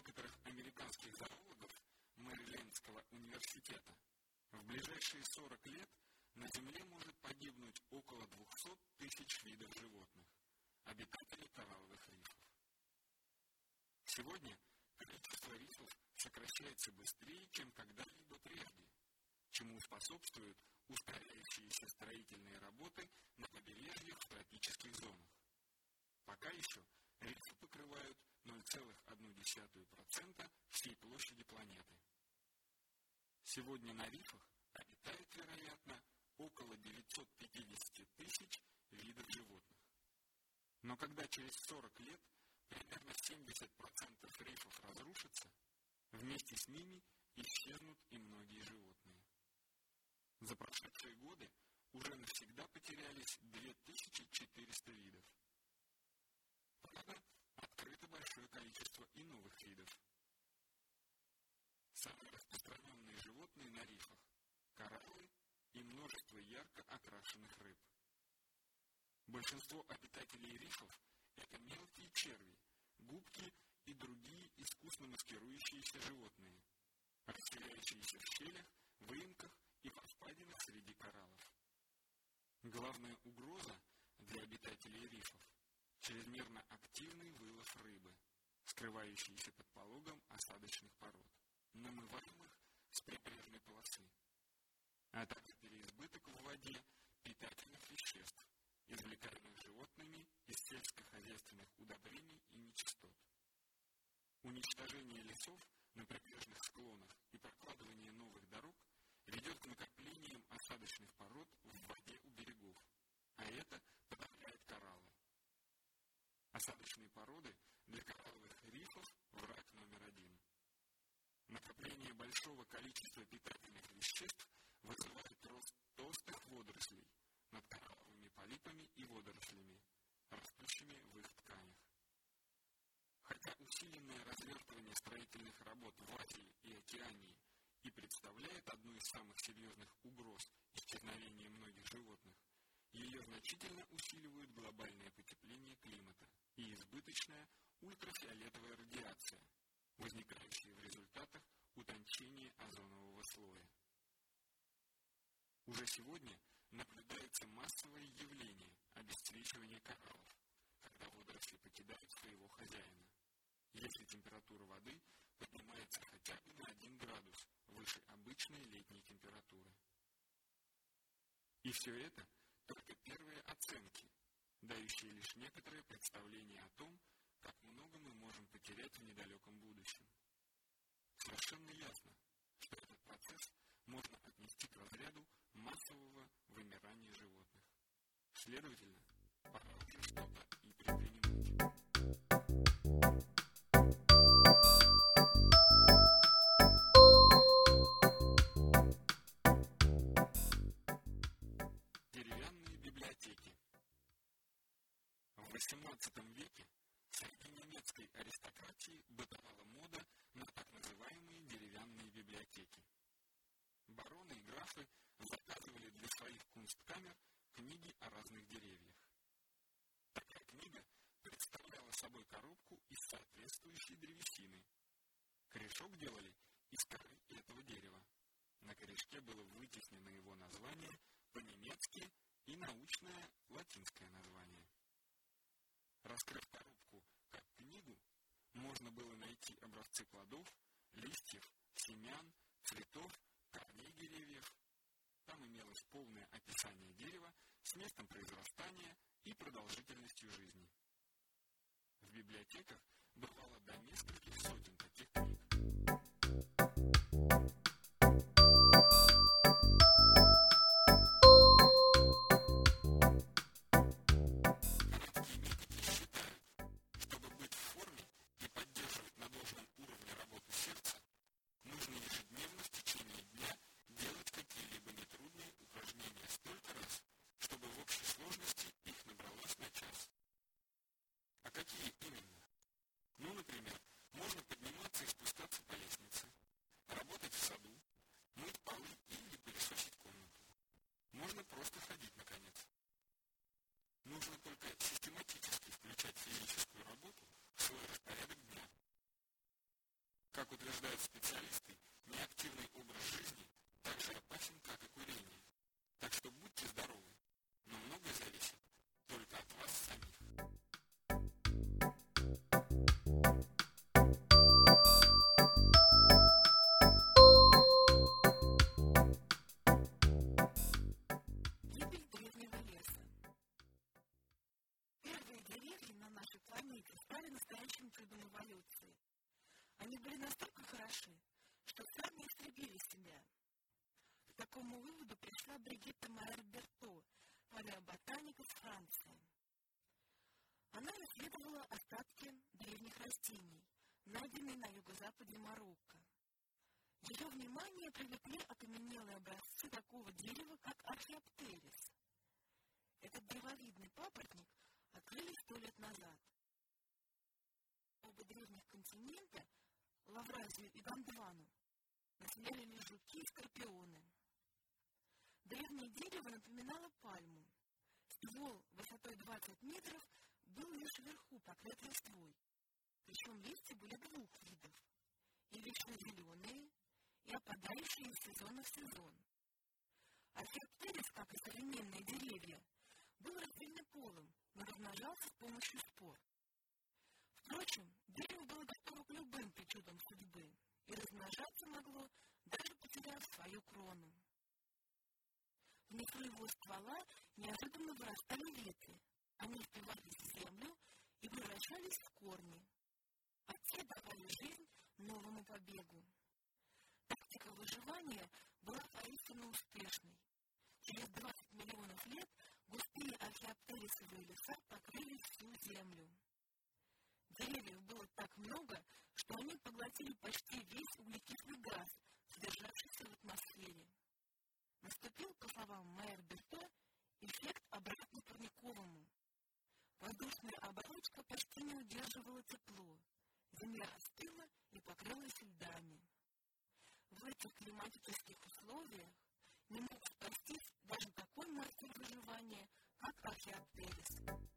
некоторых американских зоологов Мэрилендского университета, в ближайшие 40 лет на Земле может погибнуть около 200 тысяч видов животных, обитателей коралловых рифов. Сегодня количество рифов сокращается быстрее, чем когда-либо прежде, чему способствуют ускоряющиеся строительные работы на побережьях в тропических зонах. Пока еще рифы покрывают 0,1% Сегодня на рифах обитает, вероятно, около 950 тысяч видов животных. Но когда через 40 лет примерно 70% рифов разрушатся, вместе с ними исчезнут и многие животные. За прошедшие годы уже навсегда потерялись 2400 видов. Правда, открыто большое количество и новых видов. Распространенные животные на рифах – кораллы и множество ярко окрашенных рыб. Большинство обитателей рифов – это мелкие черви, губки и другие искусно маскирующиеся животные, расселяющиеся в щелях, выемках и во среди кораллов. Главная угроза для обитателей рифов – чрезмерно активный вылов рыбы, скрывающийся под пологом осадочных пород, намываемых с прибрежной полосы, а также переизбыток в воде питательных веществ, извлекаемых животными из сельскохозяйственных удобрений и нечистот. Уничтожение лесов на прибрежных склонах и прокладывание новых дорог ведет к накоплениям осадочных пород в воде у берегов, а это подавляет кораллы. Осадочные породы питательных веществ вызывает рост толстых водорослей над коралловыми полипами и водорослями, растущими в их тканях. Хотя усиленное развертывание строительных работ в Азии и Океании и представляет одну из самых серьезных угроз исчезновения многих животных, ее значительно усиливают глобальное потепление климата и избыточная ультрафиолетовая радиация, возникающие в результатах утончения озонового слоя. Уже сегодня наблюдается массовое явление обесцвечивания кораллов, когда водоросли покидают своего хозяина. Если температура воды поднимается хотя бы на 1 градус выше обычной летней температуры. И все это только первые оценки, дающие лишь некоторое представление о том, как много потерять в недалеком будущем. Совершенно ясно, что этот процесс можно отнести к разряду массового вымирания животных. Следовательно, пора что-то и предпринимать. Немецкой аристократии бытовала мода на так называемые деревянные библиотеки. Бароны и графы заказывали для своих кунсткамер книги о разных деревьях. Такая книга представляла собой коробку из соответствующей древесины. Корешок делали из коры этого дерева. На корешке было вытеснено его название по-немецки и научное латинское название. Раскрыв коробку было найти образцы плодов, листьев, семян, цветов, корней деревьев. Там имелось полное описание дерева с местом произрастания и продолжительностью жизни. В библиотеках бывало до нескольких Какие именно? Ну, например, можно подниматься и спускаться по лестнице, работать в саду, мыть полы или пылесосить комнату. Можно просто ходить, наконец. Нужно только систематически включать физическую работу в свой распорядок дня. Как утверждают специалисты, неактивный чудом эволюции. Они были настолько хороши, что сами истребили себя. К такому выводу пришла Бригитта Майер Берто, палеоботаник из Франции. Она исследовала остатки древних растений, найденные на юго-западе Марокко. Ее внимание привлекли окаменелые образцы такого дерева, как археоптерис. Этот древовидный папоротник открыли сто лет назад. Оба древних континента, Лавразию и Гондвану, населяли лишь жуки и скорпионы. Древнее дерево напоминало пальму. Ствол высотой 20 метров был лишь вверху покрыт листвой. Причем листья были двух видов. И вечно зеленые, и опадающие из сезона в сезон. Археоптерис, как и современные деревья, был раздельнополым, но размножался с помощью спор. Впрочем, дерево было готово к любым причудам судьбы и размножаться могло, даже потеряв свою крону. Внизу его ствола неожиданно вырастали ветви. Они впивались в землю и превращались в корни, а те давали жизнь новому побегу. Тактика выживания была поистине успешной. Через 20 миллионов лет густые археоптерисовые леса покрыли всю землю. Деревьев было так много, что они поглотили почти весь углекислый газ, содержавшийся в атмосфере. Наступил, по словам Майер Берто, эффект обратно парниковому. Воздушная оболочка почти не удерживала тепло. Земля остыла и покрылась льдами. В этих климатических условиях не мог спастись даже такой мастер выживания, как археоптерис.